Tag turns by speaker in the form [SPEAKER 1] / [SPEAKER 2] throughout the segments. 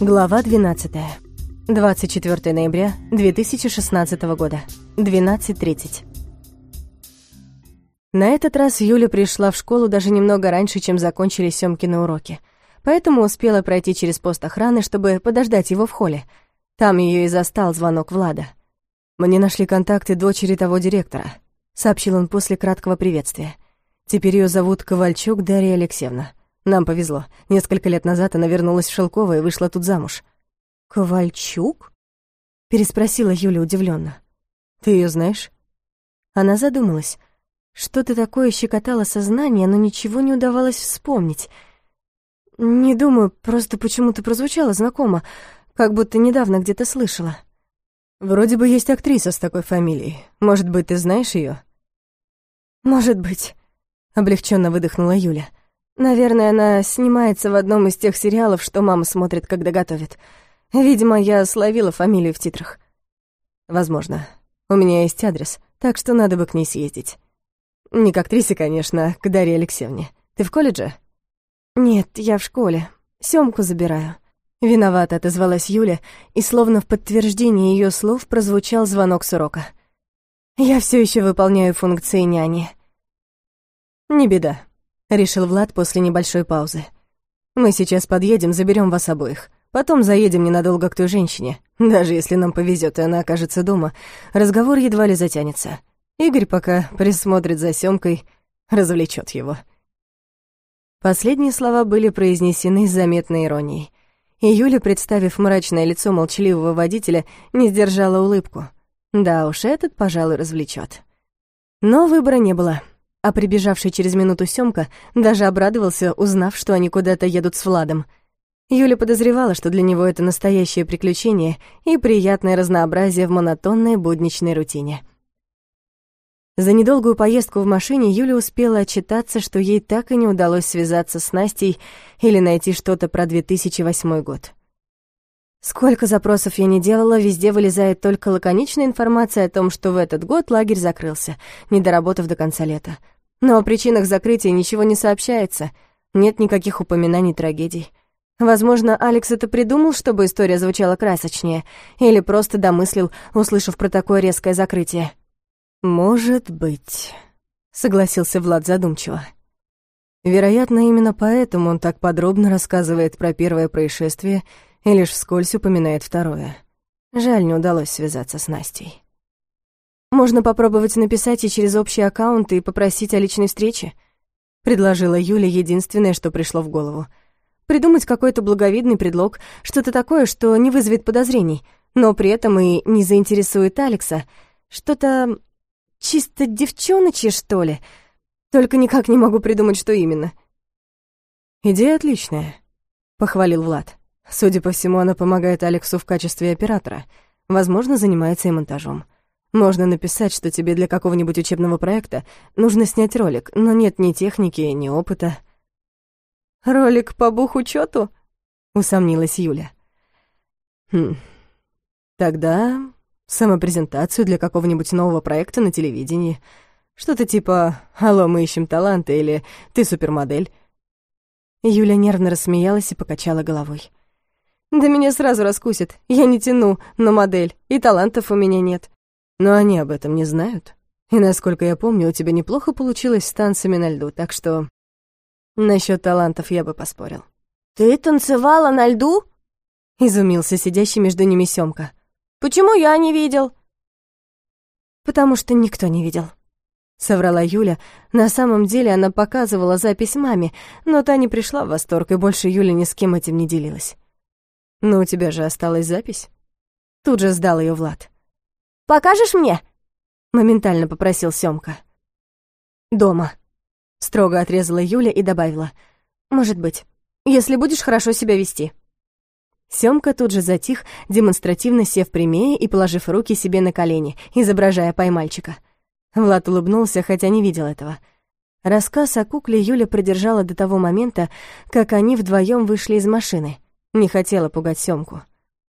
[SPEAKER 1] Глава 12. 24 ноября 2016 года. 12.30. На этот раз Юля пришла в школу даже немного раньше, чем закончились Сёмкины уроки. Поэтому успела пройти через пост охраны, чтобы подождать его в холле. Там ее и застал звонок Влада. «Мне нашли контакты дочери того директора», — сообщил он после краткого приветствия. «Теперь ее зовут Ковальчук Дарья Алексеевна. Нам повезло. Несколько лет назад она вернулась в Шелково и вышла тут замуж. «Ковальчук?» — переспросила Юля удивленно. «Ты ее знаешь?» Она задумалась. Что-то такое щекотало сознание, но ничего не удавалось вспомнить. «Не думаю, просто почему-то прозвучало знакомо, как будто недавно где-то слышала». «Вроде бы есть актриса с такой фамилией. Может быть, ты знаешь ее?
[SPEAKER 2] «Может быть», — облегченно выдохнула Юля. Наверное, она снимается в одном из тех сериалов, что мама смотрит, когда готовит. Видимо, я словила фамилию в титрах.
[SPEAKER 1] Возможно. У меня есть адрес, так что надо бы к ней съездить. Не к актрисе, конечно, а к Дарье Алексеевне. Ты в колледже?
[SPEAKER 2] Нет, я в школе. Сёмку забираю.
[SPEAKER 1] Виновато отозвалась Юля, и словно в подтверждение ее слов прозвучал звонок с урока.
[SPEAKER 2] Я все еще выполняю функции няни.
[SPEAKER 1] Не беда. — решил Влад после небольшой паузы. «Мы сейчас подъедем, заберем вас обоих. Потом заедем ненадолго к той женщине. Даже если нам повезет, и она окажется дома, разговор едва ли затянется. Игорь пока присмотрит за Сёмкой, развлечет его». Последние слова были произнесены с заметной иронией. И Юля, представив мрачное лицо молчаливого водителя, не сдержала улыбку. Да уж, этот, пожалуй, развлечет. Но выбора не было а прибежавший через минуту Сёмка даже обрадовался, узнав, что они куда-то едут с Владом. Юля подозревала, что для него это настоящее приключение и приятное разнообразие в монотонной будничной рутине. За недолгую поездку в машине Юля успела отчитаться, что ей так и не удалось связаться с Настей или найти что-то про 2008 год. Сколько запросов я не делала, везде вылезает только лаконичная информация о том, что в этот год лагерь закрылся, не доработав до конца лета. Но о причинах закрытия ничего не сообщается, нет никаких упоминаний трагедий. Возможно, Алекс это придумал, чтобы история звучала красочнее, или просто домыслил, услышав про такое резкое закрытие. «Может быть», — согласился Влад задумчиво. Вероятно, именно поэтому он так подробно рассказывает про первое происшествие и лишь вскользь упоминает второе. Жаль, не удалось связаться с Настей. Можно попробовать написать ей через общий аккаунт и попросить о личной встрече», — предложила Юля единственное, что пришло в голову. «Придумать какой-то благовидный предлог, что-то такое, что не вызовет подозрений, но при этом и не заинтересует Алекса. Что-то чисто девчоночье, что ли? Только никак не могу придумать, что именно». «Идея отличная», — похвалил Влад. Судя по всему, она помогает Алексу в качестве оператора. Возможно, занимается и монтажом. Можно написать, что тебе для какого-нибудь учебного проекта нужно снять ролик, но нет ни техники, ни опыта.
[SPEAKER 2] «Ролик по бухучёту?» — усомнилась Юля.
[SPEAKER 1] «Хм, тогда самопрезентацию для какого-нибудь нового проекта на телевидении. Что-то типа «Алло, мы ищем таланты» или «Ты супермодель».
[SPEAKER 2] Юля нервно рассмеялась и покачала головой. «Да меня сразу раскусит. Я не тяну на модель, и талантов у меня нет.
[SPEAKER 1] Но они об этом не знают. И, насколько я помню, у тебя неплохо получилось с танцами на льду, так что... Насчет талантов я бы поспорил.
[SPEAKER 2] «Ты танцевала на льду?»
[SPEAKER 1] — изумился сидящий между ними Сёмка.
[SPEAKER 2] «Почему я не видел?»
[SPEAKER 1] «Потому что никто не видел», — соврала Юля. На самом деле она показывала запись маме, но та не пришла в восторг, и больше Юля ни с кем этим не делилась. «Но у тебя же осталась запись?» Тут же сдал ее Влад.
[SPEAKER 2] Покажешь мне?»
[SPEAKER 1] — моментально попросил Сёмка.
[SPEAKER 2] «Дома», — строго отрезала Юля и добавила. «Может быть, если будешь хорошо себя вести».
[SPEAKER 1] Сёмка тут же затих, демонстративно сев прямее и положив руки себе на колени, изображая поймальчика. Влад улыбнулся, хотя не видел этого. Рассказ о кукле Юля продержала до того момента, как они вдвоем вышли из машины. Не хотела пугать Сёмку.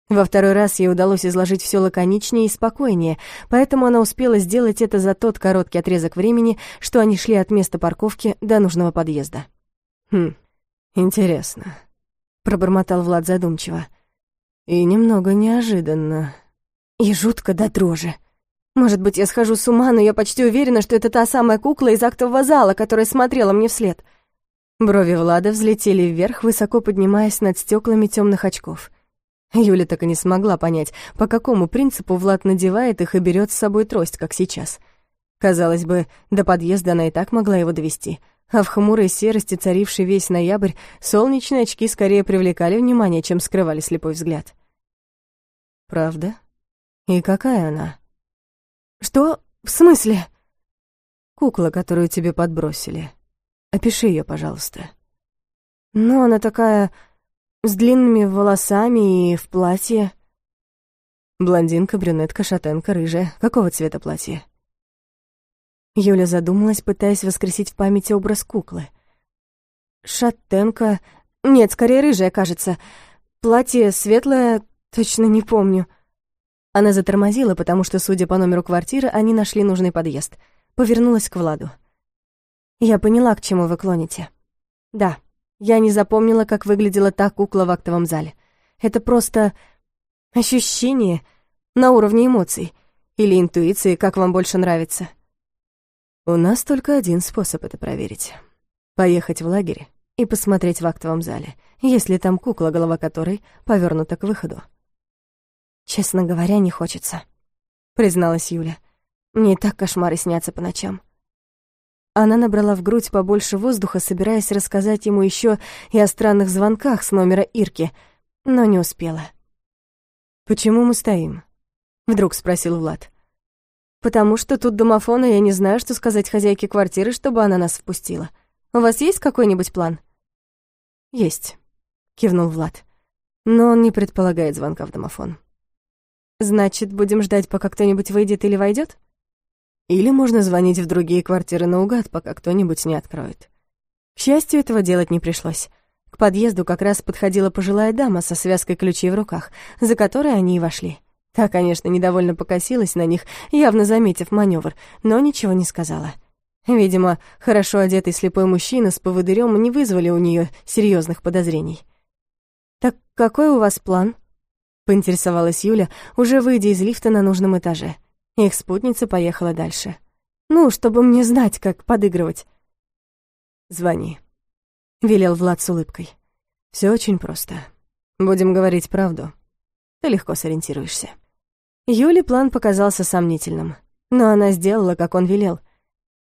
[SPEAKER 1] Во второй раз ей удалось изложить все лаконичнее и спокойнее, поэтому она успела сделать это за тот короткий отрезок времени, что они шли от места парковки до нужного подъезда. «Хм, интересно», — пробормотал Влад задумчиво. И немного неожиданно.
[SPEAKER 2] И жутко до дрожи. Может быть, я схожу с ума, но я почти уверена, что это та самая кукла из актового зала, которая смотрела мне вслед.
[SPEAKER 1] Брови Влада взлетели вверх, высоко поднимаясь над стеклами темных очков. Юля так и не смогла понять, по какому принципу Влад надевает их и берет с собой трость, как сейчас. Казалось бы, до подъезда она и так могла его довести, а в хмурой серости, царившей весь ноябрь, солнечные очки скорее привлекали внимание, чем скрывали слепой взгляд. «Правда? И какая она?»
[SPEAKER 2] «Что? В смысле?»
[SPEAKER 1] «Кукла, которую тебе подбросили. Опиши ее, пожалуйста».
[SPEAKER 2] «Ну, она такая с длинными волосами и в платье.
[SPEAKER 1] Блондинка, брюнетка, шатенка, рыжая. Какого цвета платье?
[SPEAKER 2] Юля задумалась, пытаясь воскресить в памяти образ куклы. Шатенка... Нет, скорее рыжая, кажется. Платье светлое, точно не помню.
[SPEAKER 1] Она затормозила, потому что, судя по номеру квартиры, они нашли нужный подъезд. Повернулась к Владу.
[SPEAKER 2] «Я поняла, к чему вы клоните. Да, я не запомнила, как выглядела та кукла в актовом зале. Это просто ощущение на уровне эмоций или интуиции, как вам больше нравится.
[SPEAKER 1] У нас только один способ это проверить. Поехать в лагерь и посмотреть в актовом зале, если там кукла, голова которой повернута к выходу.
[SPEAKER 2] Честно говоря, не хочется, призналась Юля. Мне и так кошмары снятся по ночам. Она набрала в грудь побольше воздуха, собираясь рассказать ему еще и о странных звонках с номера Ирки, но не успела.
[SPEAKER 1] «Почему мы стоим?» — вдруг спросил Влад.
[SPEAKER 2] «Потому что тут домофон, и я не знаю, что сказать хозяйке квартиры, чтобы она нас впустила. У вас есть какой-нибудь план?»
[SPEAKER 1] «Есть», — кивнул Влад. «Но он не предполагает звонка в домофон».
[SPEAKER 2] «Значит, будем ждать, пока кто-нибудь выйдет или войдет?
[SPEAKER 1] Или можно звонить в другие квартиры наугад, пока кто-нибудь не откроет. К счастью, этого делать не пришлось. К подъезду как раз подходила пожилая дама со связкой ключей в руках, за которой они и вошли. Та, конечно, недовольно покосилась на них, явно заметив маневр, но ничего не сказала. Видимо, хорошо одетый слепой мужчина с поводырем не вызвали у нее серьезных подозрений.
[SPEAKER 2] «Так какой у вас план?» — поинтересовалась Юля, уже выйдя из лифта на нужном этаже. Их спутница поехала дальше. «Ну, чтобы мне знать, как подыгрывать».
[SPEAKER 1] «Звони», — велел Влад с улыбкой. Все очень просто. Будем говорить правду. Ты легко сориентируешься».
[SPEAKER 2] Юле план показался сомнительным, но она сделала, как он велел.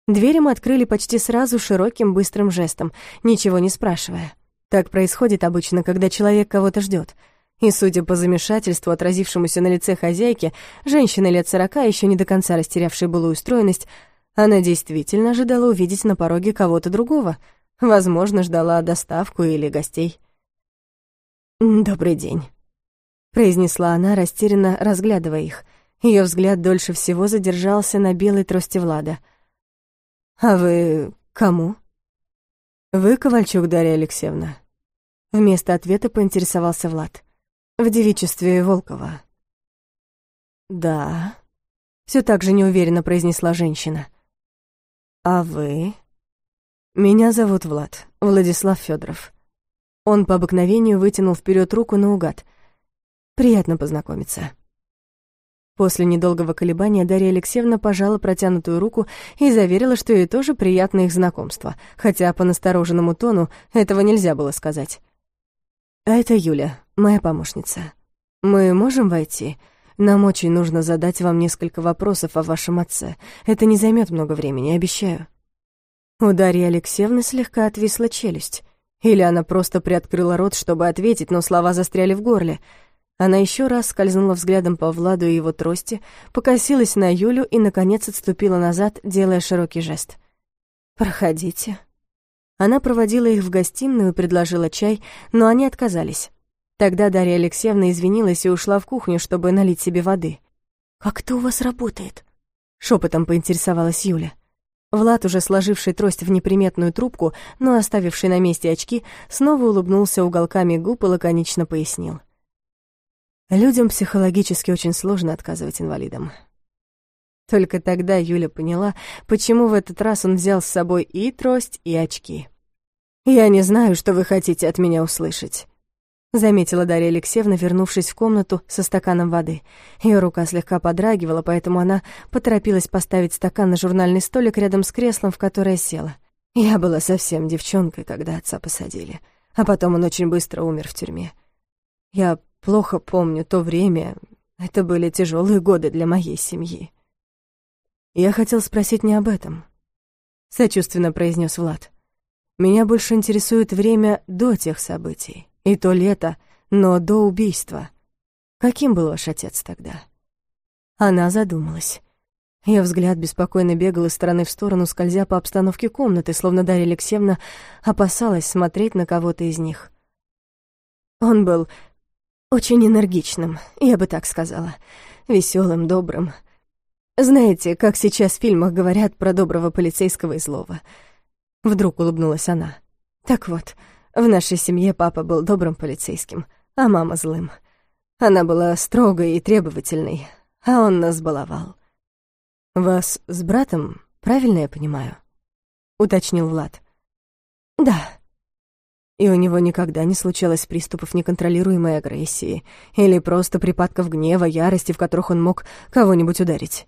[SPEAKER 2] Двери мы открыли почти сразу широким быстрым жестом, ничего не спрашивая. Так происходит обычно, когда человек кого-то ждет. И, судя по замешательству, отразившемуся на лице хозяйки, женщины лет сорока, еще не до конца растерявшей былую устроенность, она действительно ожидала увидеть на пороге кого-то другого. Возможно, ждала доставку или гостей.
[SPEAKER 1] «Добрый день», — произнесла она, растерянно разглядывая их. Ее взгляд дольше всего задержался на белой трости Влада. «А вы кому?» «Вы Ковальчук Дарья Алексеевна». Вместо ответа поинтересовался Влад в девичестве Волкова. «Да», — все так же неуверенно произнесла женщина. «А вы?» «Меня зовут Влад, Владислав Федоров. Он по обыкновению вытянул вперед руку наугад. «Приятно познакомиться». После недолгого колебания Дарья Алексеевна пожала протянутую руку и заверила, что ей тоже приятно их знакомство, хотя по настороженному тону этого нельзя было сказать. «А это Юля, моя помощница. Мы можем войти? Нам очень нужно задать вам несколько вопросов о вашем отце. Это не займет много времени, обещаю». У Дарьи Алексеевны слегка отвисла челюсть. Или она просто приоткрыла рот, чтобы ответить, но слова застряли в горле. Она еще раз скользнула взглядом по Владу и его трости, покосилась на Юлю и, наконец, отступила назад, делая широкий жест. «Проходите». Она проводила их в гостиную и предложила чай, но они отказались. Тогда Дарья Алексеевна извинилась и ушла в кухню, чтобы налить себе воды.
[SPEAKER 2] «Как это у вас работает?»
[SPEAKER 1] — шепотом поинтересовалась Юля. Влад, уже сложивший трость в неприметную трубку, но оставивший на месте очки, снова улыбнулся уголками губ и лаконично пояснил. Людям психологически очень сложно отказывать инвалидам. Только тогда Юля поняла, почему в этот раз он взял с собой и трость, и очки. «Я не знаю, что вы хотите от меня услышать», — заметила Дарья Алексеевна, вернувшись в комнату со стаканом воды. Ее рука слегка подрагивала, поэтому она поторопилась поставить стакан на журнальный столик рядом с креслом, в которое села. Я была совсем девчонкой, когда отца посадили, а потом он очень быстро умер в тюрьме. Я плохо помню то время, это были тяжелые годы для моей семьи. Я хотел спросить не об этом, сочувственно произнес Влад. Меня больше интересует время до тех событий. И то лето, но до убийства. Каким был ваш отец тогда? Она задумалась. Ее взгляд беспокойно бегал из стороны в сторону, скользя по обстановке комнаты, словно Дарья Алексеевна опасалась смотреть на кого-то из них. Он был очень энергичным, я бы так сказала, веселым, добрым. Знаете, как сейчас в фильмах говорят про доброго полицейского и злого. Вдруг улыбнулась она. Так вот, в нашей семье папа был добрым полицейским, а мама злым. Она была строгой и требовательной, а он нас баловал. «Вас с братом, правильно я понимаю?» — уточнил Влад. «Да». И у него никогда не случалось приступов неконтролируемой агрессии или просто припадков гнева, ярости, в которых он мог кого-нибудь ударить.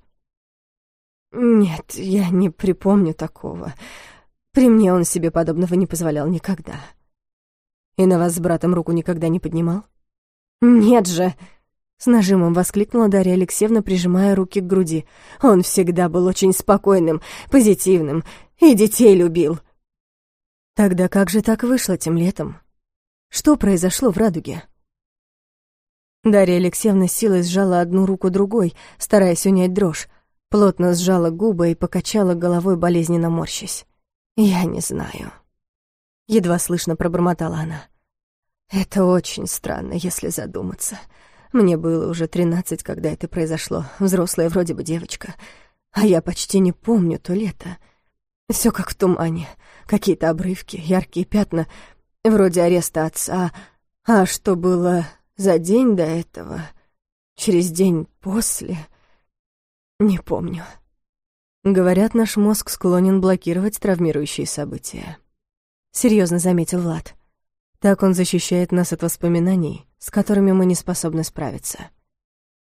[SPEAKER 1] «Нет, я не припомню такого. При мне он себе подобного не позволял никогда». И на вас с братом руку никогда не поднимал? Нет же! С нажимом воскликнула Дарья Алексеевна, прижимая руки к груди. Он всегда был очень спокойным, позитивным и детей любил. Тогда как же так вышло тем летом? Что произошло в радуге? Дарья Алексеевна силой сжала одну руку другой, стараясь унять дрожь, плотно сжала губы и покачала головой, болезненно морщась. «Я не знаю». Едва слышно пробормотала она. «Это очень странно, если задуматься. Мне было уже тринадцать, когда это произошло. Взрослая вроде бы девочка. А я почти не помню то лето. Все как в тумане. Какие-то обрывки, яркие пятна, вроде ареста отца. А что было за день до этого, через день после, не помню». Говорят, наш мозг склонен блокировать травмирующие события серьезно заметил Влад. Так он защищает нас от воспоминаний, с которыми мы не способны справиться.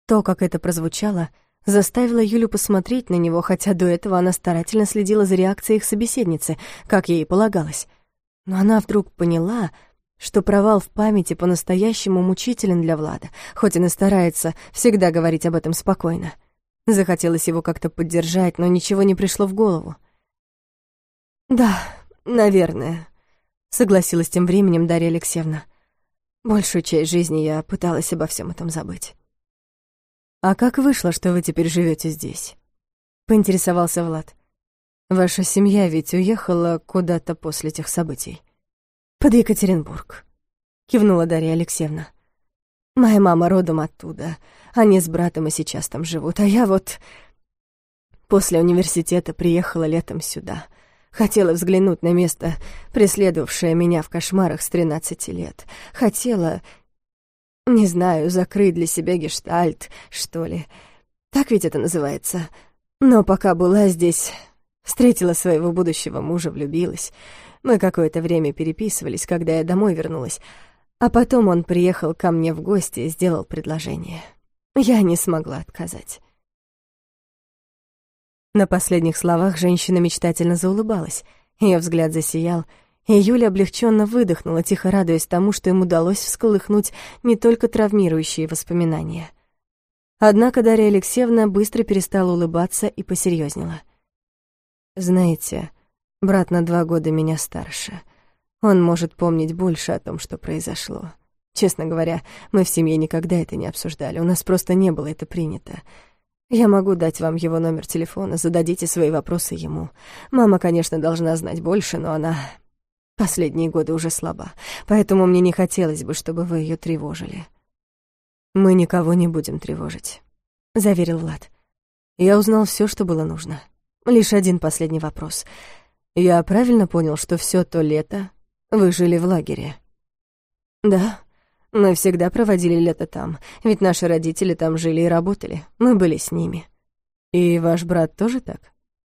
[SPEAKER 1] То, как это прозвучало, заставило Юлю посмотреть на него, хотя до этого она старательно следила за реакцией их собеседницы, как ей полагалось. Но она вдруг поняла, что провал в памяти по-настоящему мучителен для Влада, хоть он и старается всегда говорить об этом спокойно. Захотелось его как-то поддержать, но ничего не пришло в голову. «Да, наверное», согласилась тем временем Дарья Алексеевна. Большую часть жизни я пыталась обо всем этом забыть. «А как вышло, что вы теперь живете здесь?» — поинтересовался Влад. «Ваша семья ведь уехала куда-то после тех событий». «Под Екатеринбург», — кивнула Дарья Алексеевна. «Моя мама родом оттуда. Они с братом и сейчас там живут, а я вот...» После университета приехала летом сюда — Хотела взглянуть на место, преследовавшее меня в кошмарах с тринадцати лет. Хотела, не знаю, закрыть для себя гештальт, что ли. Так ведь это называется. Но пока была здесь, встретила своего будущего мужа, влюбилась. Мы какое-то время переписывались, когда я домой вернулась. А потом он приехал ко мне в гости и сделал предложение. Я не смогла отказать. На последних словах женщина мечтательно заулыбалась. Ее взгляд засиял, и Юля облегченно выдохнула, тихо радуясь тому, что им удалось всколыхнуть не только травмирующие воспоминания. Однако Дарья Алексеевна быстро перестала улыбаться и посерьезнела. «Знаете, брат на два года меня старше. Он может помнить больше о том, что произошло. Честно говоря, мы в семье никогда это не обсуждали, у нас просто не было это принято. Я могу дать вам его номер телефона, зададите свои вопросы ему. Мама, конечно, должна знать больше, но она последние годы уже слаба, поэтому мне не хотелось бы, чтобы вы ее тревожили. Мы никого не будем тревожить, заверил Влад. Я узнал все, что было нужно. Лишь один последний вопрос. Я правильно понял, что все то лето вы жили в лагере? Да, мы всегда проводили лето там, ведь наши родители там жили и работали. Мы были с ними. И ваш брат тоже так?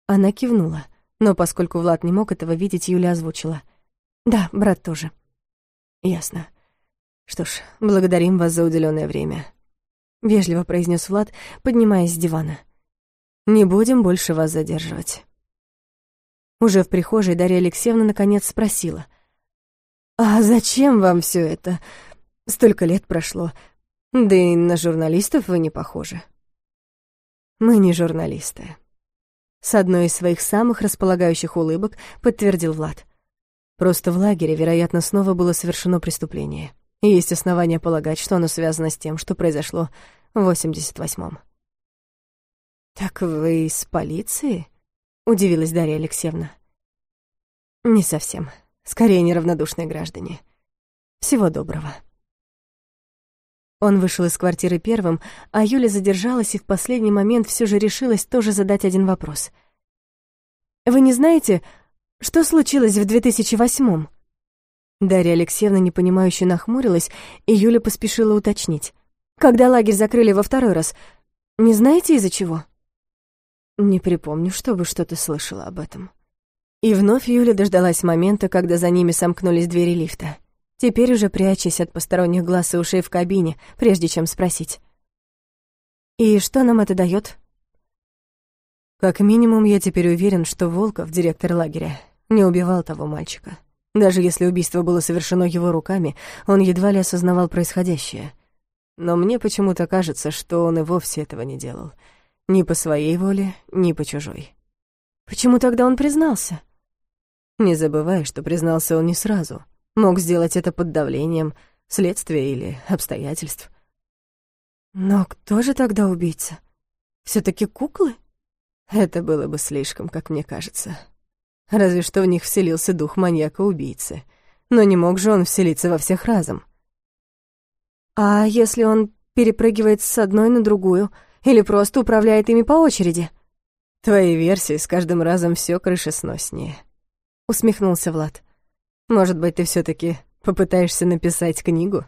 [SPEAKER 1] Она кивнула, но поскольку Влад не мог этого видеть, Юля озвучила. Да, брат тоже. Ясно. «Что ж, благодарим вас за уделенное время», — вежливо произнес Влад, поднимаясь с дивана. «Не будем больше вас задерживать». Уже в прихожей Дарья Алексеевна наконец спросила. «А зачем вам все это? Столько лет прошло. Да и на журналистов вы не похожи». «Мы не журналисты», — с одной из своих самых располагающих улыбок подтвердил Влад. «Просто в лагере, вероятно, снова было совершено преступление» и есть основания полагать, что оно связано с тем, что произошло в 88-м. «Так вы из полиции?» — удивилась Дарья Алексеевна. «Не совсем. Скорее, неравнодушные граждане. Всего доброго». Он вышел из квартиры первым, а Юля задержалась и в последний момент все же решилась тоже задать один вопрос. «Вы не знаете, что случилось в 2008-м?» Дарья Алексеевна непонимающе нахмурилась, и Юля поспешила уточнить. «Когда лагерь закрыли во второй раз, не знаете из-за чего?» «Не припомню, чтобы что-то слышала об этом». И вновь Юля дождалась момента, когда за ними сомкнулись двери лифта. Теперь уже прячась от посторонних глаз и ушей в кабине, прежде чем спросить. «И что нам это даёт?» «Как минимум, я теперь уверен, что Волков, директор лагеря, не убивал того мальчика». Даже если убийство было совершено его руками, он едва ли осознавал происходящее. Но мне почему-то кажется, что он и вовсе этого не делал. Ни по своей воле, ни по чужой. Почему тогда он признался? Не забывай, что признался он не сразу. Мог сделать это под давлением следствия или обстоятельств. Но кто же тогда убийца? все таки куклы? Это было бы слишком, как мне кажется. Разве что в них вселился дух маньяка-убийцы. Но не мог же он вселиться во всех разом. А если он перепрыгивает с одной на другую или просто управляет ими по очереди? Твои версии с каждым разом все крышесноснее. Усмехнулся Влад. Может быть, ты все таки попытаешься написать книгу?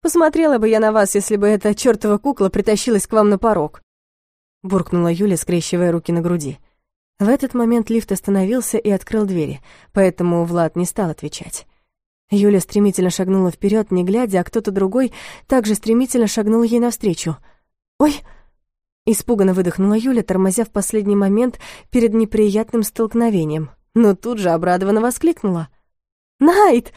[SPEAKER 1] Посмотрела бы я на вас, если бы эта чёртова кукла притащилась к вам на порог. Буркнула Юля, скрещивая руки на груди. В этот момент лифт остановился и открыл двери, поэтому Влад не стал отвечать. Юля стремительно шагнула вперед, не глядя, а кто-то другой также стремительно шагнул ей навстречу. «Ой!» Испуганно выдохнула Юля, тормозя в последний момент перед неприятным столкновением, но тут же обрадованно воскликнула. «Найт!»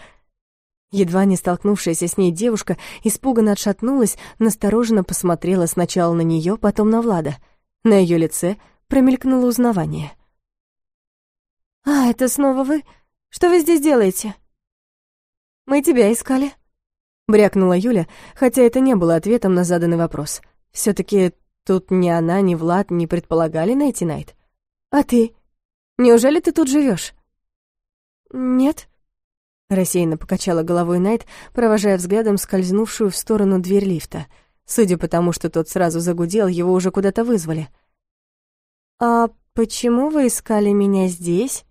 [SPEAKER 1] Едва не столкнувшаяся с ней девушка испуганно отшатнулась, настороженно посмотрела сначала на нее, потом на Влада. На ее лице промелькнуло узнавание. «А, это снова вы? Что вы здесь делаете?» «Мы тебя искали», — брякнула Юля, хотя это не было ответом на заданный вопрос. все таки тут ни она, ни Влад не предполагали найти Найт. «А ты? Неужели ты тут живешь? «Нет», — рассеянно покачала головой Найт, провожая взглядом скользнувшую в сторону дверь лифта. Судя по тому, что тот сразу загудел, его уже куда-то вызвали. «А почему вы искали меня здесь?»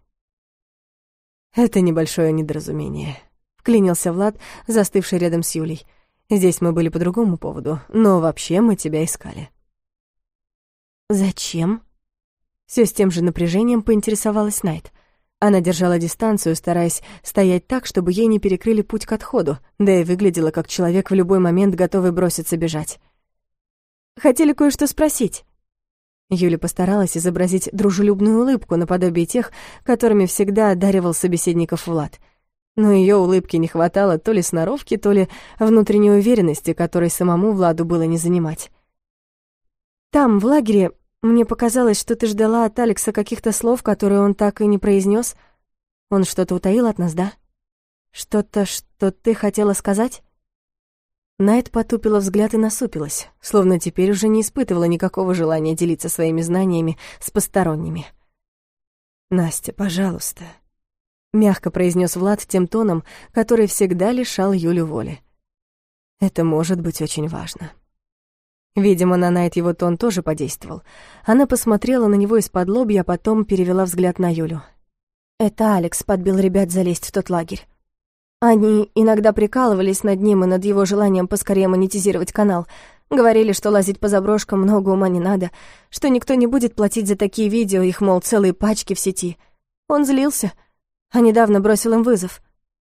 [SPEAKER 1] «Это небольшое недоразумение», — вклинился Влад, застывший рядом с Юлей. «Здесь мы были по другому поводу, но вообще мы тебя искали».
[SPEAKER 2] «Зачем?»
[SPEAKER 1] Все с тем же напряжением поинтересовалась Найт. Она держала дистанцию, стараясь стоять так, чтобы ей не перекрыли путь к отходу, да и выглядела как человек в любой момент готовый броситься бежать. «Хотели кое-что спросить». Юля постаралась изобразить дружелюбную улыбку наподобие тех, которыми всегда одаривал собеседников Влад. Но ее улыбки не хватало то ли сноровки, то ли внутренней уверенности, которой самому Владу было не занимать. «Там, в лагере, мне показалось, что ты ждала от Алекса каких-то слов, которые он так и не произнес. Он что-то утаил от нас, да? Что-то, что ты хотела сказать?» Найт потупила взгляд и насупилась, словно теперь уже не испытывала никакого желания делиться своими знаниями с посторонними. «Настя, пожалуйста», — мягко произнес Влад тем тоном, который всегда лишал Юлю воли. «Это может быть очень важно». Видимо, на Найт его тон тоже подействовал. Она посмотрела на него из-под лобья, а потом перевела взгляд на Юлю. «Это Алекс подбил ребят залезть в тот лагерь. Они иногда прикалывались над ним и над его желанием поскорее монетизировать канал. Говорили, что лазить по заброшкам много ума не надо, что никто не будет платить за такие видео, их, мол, целые пачки в сети. Он злился, а недавно бросил им вызов.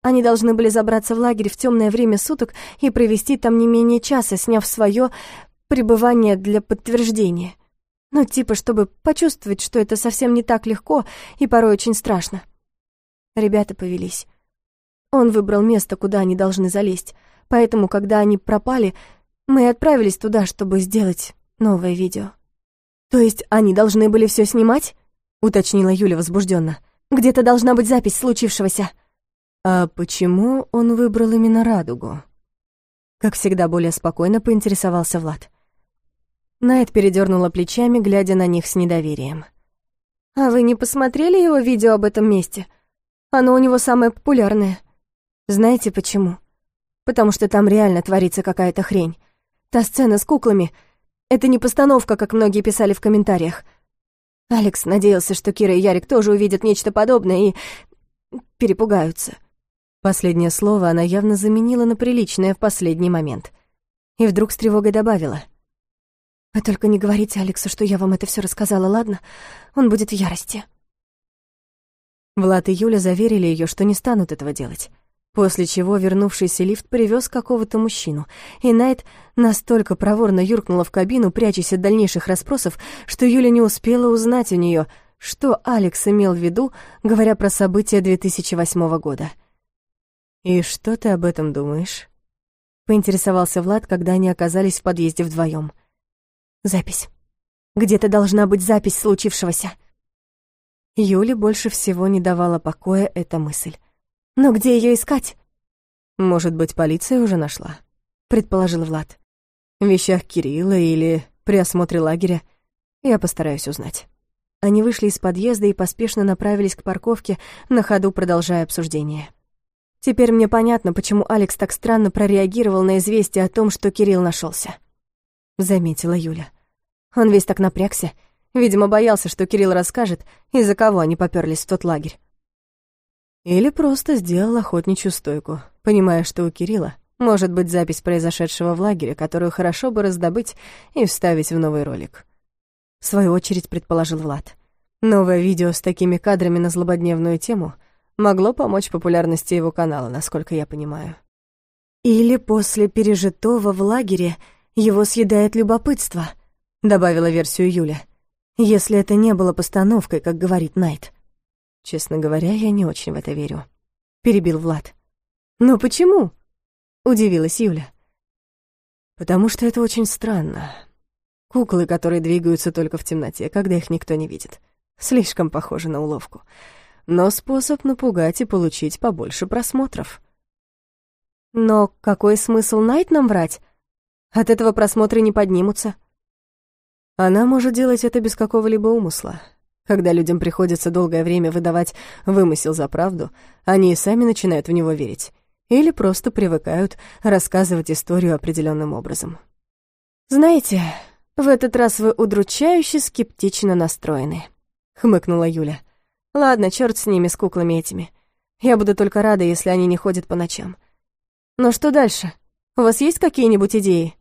[SPEAKER 2] Они должны были забраться в лагерь в темное время суток и провести там не менее часа, сняв свое пребывание для подтверждения. Ну, типа, чтобы почувствовать, что это совсем не так легко и порой очень страшно. Ребята повелись. Он выбрал место, куда они должны залезть, поэтому, когда они пропали, мы отправились туда, чтобы сделать новое видео. «То есть они должны были все снимать?» — уточнила Юля возбужденно. «Где-то должна быть запись случившегося».
[SPEAKER 1] «А почему он выбрал именно радугу?» Как всегда, более спокойно поинтересовался Влад. Найт передернула плечами, глядя на них с недоверием.
[SPEAKER 2] «А вы не посмотрели его видео об этом месте? Оно у него самое популярное. Знаете почему? Потому что там реально творится какая-то хрень. Та сцена с куклами — это не постановка, как многие писали в комментариях. Алекс надеялся, что Кира и Ярик тоже увидят нечто подобное и перепугаются».
[SPEAKER 1] Последнее слово она явно заменила на приличное в последний момент. И вдруг с тревогой добавила —
[SPEAKER 2] вы только не говорите Алексу, что я вам это все рассказала, ладно? Он будет в ярости.
[SPEAKER 1] Влад и Юля заверили ее, что не станут этого делать. После чего вернувшийся лифт привез какого-то мужчину, и Найт настолько проворно юркнула в кабину, прячась от дальнейших расспросов, что Юля не успела узнать у нее, что Алекс имел в виду, говоря про события 2008 года. «И что ты об этом думаешь?» — поинтересовался Влад, когда они оказались в подъезде вдвоем.
[SPEAKER 2] Запись. Где-то должна быть запись случившегося.
[SPEAKER 1] Юле больше всего не давала покоя эта мысль.
[SPEAKER 2] Но где ее искать?
[SPEAKER 1] Может быть, полиция уже нашла, предположил Влад. В вещах Кирилла или при осмотре лагеря. Я постараюсь узнать. Они вышли из подъезда и поспешно направились к парковке, на ходу продолжая обсуждение.
[SPEAKER 2] Теперь мне понятно, почему Алекс так странно прореагировал на известие о том, что Кирилл нашелся, заметила Юля. Он весь так напрягся. Видимо, боялся, что Кирилл расскажет, из-за кого они попёрлись в тот лагерь.
[SPEAKER 1] Или просто сделал охотничью стойку, понимая, что у Кирилла может быть запись произошедшего в лагере, которую хорошо бы раздобыть и вставить в новый ролик. В свою очередь предположил Влад. Новое видео с такими кадрами на злободневную тему могло помочь популярности его канала, насколько я понимаю.
[SPEAKER 2] Или после пережитого в лагере его съедает любопытство — добавила версию Юля. Если это не было постановкой, как говорит Найт.
[SPEAKER 1] Честно говоря, я не очень в это верю, перебил Влад.
[SPEAKER 2] Но почему? удивилась Юля.
[SPEAKER 1] Потому что это очень странно. Куклы, которые двигаются только в темноте, когда их никто не видит. Слишком похоже на уловку. Но способ напугать и получить побольше просмотров.
[SPEAKER 2] Но какой смысл Найт нам врать? От этого просмотры не поднимутся.
[SPEAKER 1] Она может делать это без какого-либо умысла. Когда людям приходится долгое время выдавать вымысел за правду, они и сами начинают в него верить. Или просто привыкают рассказывать историю определенным образом.
[SPEAKER 2] «Знаете, в этот раз вы удручающе скептично настроены», — хмыкнула Юля. «Ладно, черт с ними, с куклами этими. Я буду только рада, если они не ходят по ночам. Но что дальше? У вас есть какие-нибудь идеи?»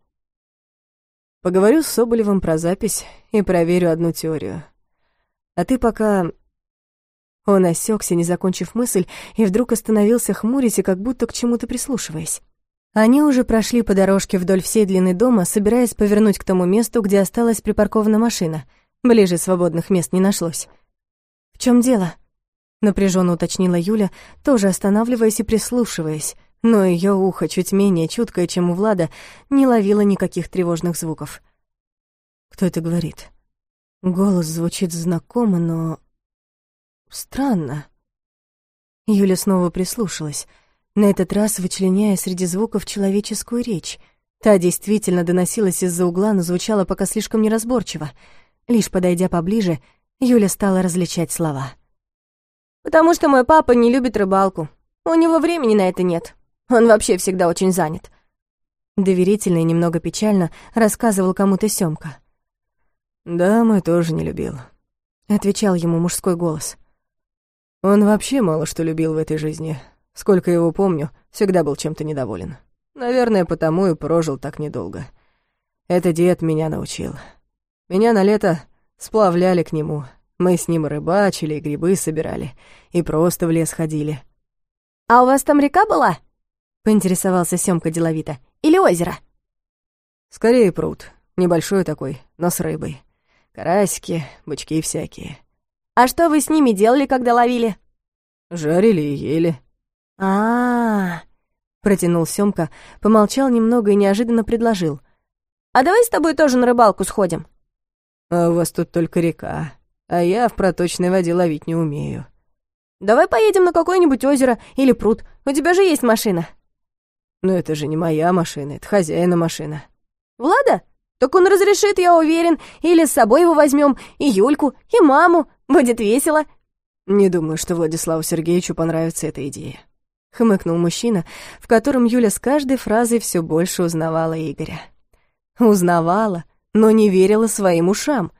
[SPEAKER 1] Поговорю с Соболевым про запись и проверю одну теорию. А ты пока...» Он осекся, не закончив мысль, и вдруг остановился хмурясь и как будто к чему-то прислушиваясь. Они уже прошли по дорожке вдоль всей длины дома, собираясь повернуть к тому месту, где осталась припаркована машина. Ближе свободных мест не нашлось.
[SPEAKER 2] «В чем дело?»
[SPEAKER 1] — напряженно уточнила Юля, тоже останавливаясь и прислушиваясь, но ее ухо, чуть менее чуткое, чем у Влада, не ловило никаких тревожных звуков. Кто это говорит? Голос звучит знакомо, но... Странно. Юля снова прислушалась, на этот раз вычленяя среди звуков человеческую речь. Та действительно доносилась из-за угла, но звучала пока слишком неразборчиво. Лишь подойдя поближе, Юля стала различать слова.
[SPEAKER 2] «Потому что мой папа не любит рыбалку. У него времени на это нет. Он вообще всегда очень занят».
[SPEAKER 1] Доверительно и немного печально рассказывал кому-то Сёмка. «Да, мой тоже не любил», — отвечал ему мужской голос. «Он вообще мало что любил в этой жизни. Сколько его помню, всегда был чем-то недоволен. Наверное, потому и прожил так недолго. Это дед меня научил. Меня на лето сплавляли к нему. Мы с ним рыбачили, грибы собирали и просто в лес ходили.
[SPEAKER 2] «А у вас там река была?» — поинтересовался Сёмка деловито. «Или озеро?»
[SPEAKER 1] «Скорее пруд. Небольшой такой, но с рыбой. Карасики, бычки всякие».
[SPEAKER 2] «А что вы с ними делали, когда ловили?»
[SPEAKER 1] «Жарили и ели».
[SPEAKER 2] А-а-а, протянул Сёмка, помолчал немного и неожиданно предложил. «А давай с тобой тоже на рыбалку сходим?»
[SPEAKER 1] «А у вас тут только река, а я в проточной воде ловить не умею».
[SPEAKER 2] «Давай поедем на какое-нибудь озеро или пруд, у тебя же есть машина».
[SPEAKER 1] «Но это же не моя машина, это хозяина машина».
[SPEAKER 2] «Влада? Так он разрешит, я уверен, или с собой его возьмем, и Юльку, и маму, будет весело».
[SPEAKER 1] «Не думаю, что Владиславу Сергеевичу понравится эта идея», — хмыкнул мужчина, в котором Юля с каждой фразой все больше узнавала Игоря. Узнавала, но не верила своим ушам.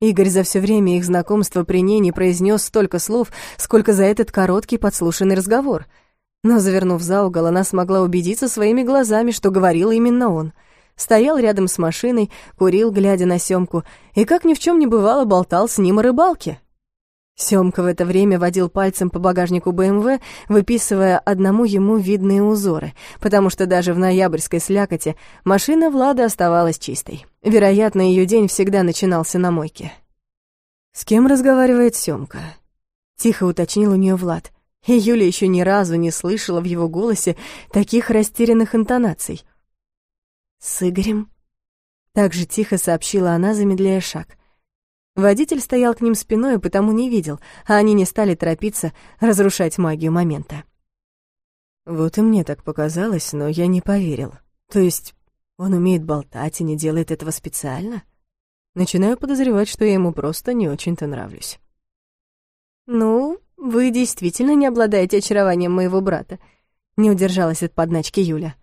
[SPEAKER 1] Игорь за все время их знакомства при ней не произнес столько слов, сколько за этот короткий подслушанный разговор. Но, завернув за угол, она смогла убедиться своими глазами, что говорил именно он. Стоял рядом с машиной, курил, глядя на Сёмку, и, как ни в чем не бывало, болтал с ним о рыбалке. Сёмка в это время водил пальцем по багажнику БМВ, выписывая одному ему видные узоры, потому что даже в ноябрьской слякоти машина Влада оставалась чистой. Вероятно, ее день всегда начинался на мойке. «С кем разговаривает Сёмка?» — тихо уточнил у нее Влад. И Юля еще ни разу не слышала в его голосе таких растерянных интонаций. «С Игорем?» Так же тихо сообщила она, замедляя шаг. Водитель стоял к ним спиной и потому не видел, а они не стали торопиться разрушать магию момента. Вот и мне так показалось, но я не поверил. То есть он умеет болтать и не делает этого специально? Начинаю подозревать, что я ему просто не очень-то нравлюсь. «Ну, вы действительно не обладаете очарованием моего брата», — не удержалась от подначки Юля.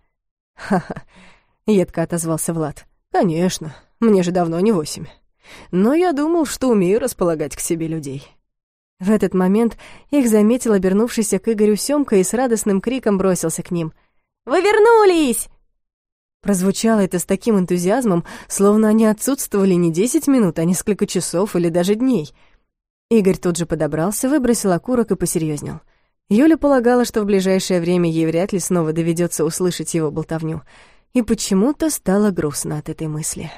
[SPEAKER 1] «Ха-ха», — едко отозвался Влад. «Конечно, мне же давно не восемь» но я думал, что умею располагать к себе людей. В этот момент их заметил обернувшийся к Игорю Сёмка и с радостным криком бросился к ним. «Вы вернулись!» Прозвучало это с таким энтузиазмом, словно они отсутствовали не десять минут, а несколько часов или даже дней. Игорь тут же подобрался, выбросил окурок и посерьезнел. Юля полагала, что в ближайшее время ей вряд ли снова доведется услышать его болтовню, и почему-то стало грустно от этой мысли.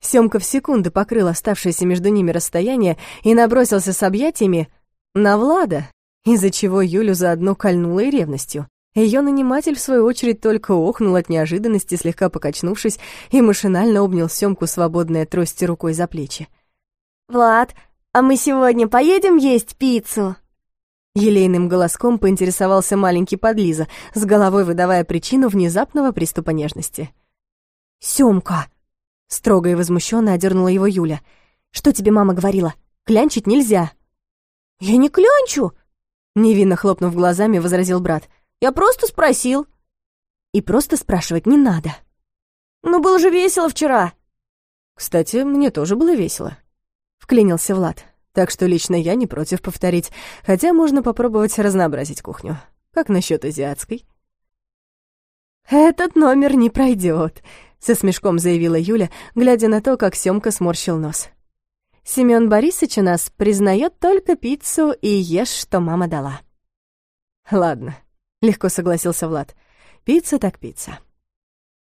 [SPEAKER 1] Семка в секунду покрыл оставшееся между ними расстояние и набросился с объятиями на Влада, из-за чего Юлю заодно кольнула и ревностью. Ее наниматель, в свою очередь, только охнул от неожиданности, слегка покачнувшись, и машинально обнял Семку свободной от трости рукой за плечи. «Влад, а мы сегодня поедем есть пиццу?» Елейным голоском поинтересовался маленький подлиза, с головой выдавая причину внезапного приступа нежности. «Семка!» Строго и возмущенно одернула его Юля. «Что тебе мама говорила? Клянчить нельзя!» «Я не клянчу!» Невинно хлопнув глазами, возразил брат. «Я просто спросил». «И просто спрашивать не надо». «Ну, было же весело вчера». «Кстати, мне тоже было весело», — вклинился Влад. «Так что лично я не против повторить, хотя можно попробовать разнообразить кухню. Как насчет азиатской?» «Этот номер не пройдет», со смешком заявила Юля, глядя на то, как Сёмка сморщил нос. Семён Борисович у нас признает только пиццу и ешь, что мама дала. Ладно, легко согласился Влад. Пицца так пицца.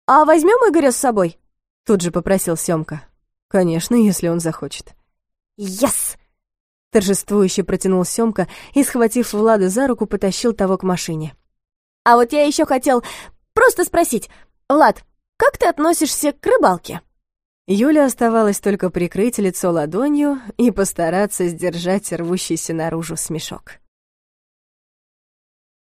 [SPEAKER 1] А возьмем Игоря с собой? Тут же попросил Сёмка. Конечно, если он захочет. Yes! Торжествующе протянул Сёмка и, схватив Влада за руку, потащил того к машине. А вот я ещё хотел просто спросить. Влад, как ты относишься к рыбалке?» Юле оставалось только прикрыть лицо ладонью и постараться сдержать рвущийся наружу смешок.